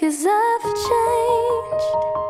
Cause I've changed.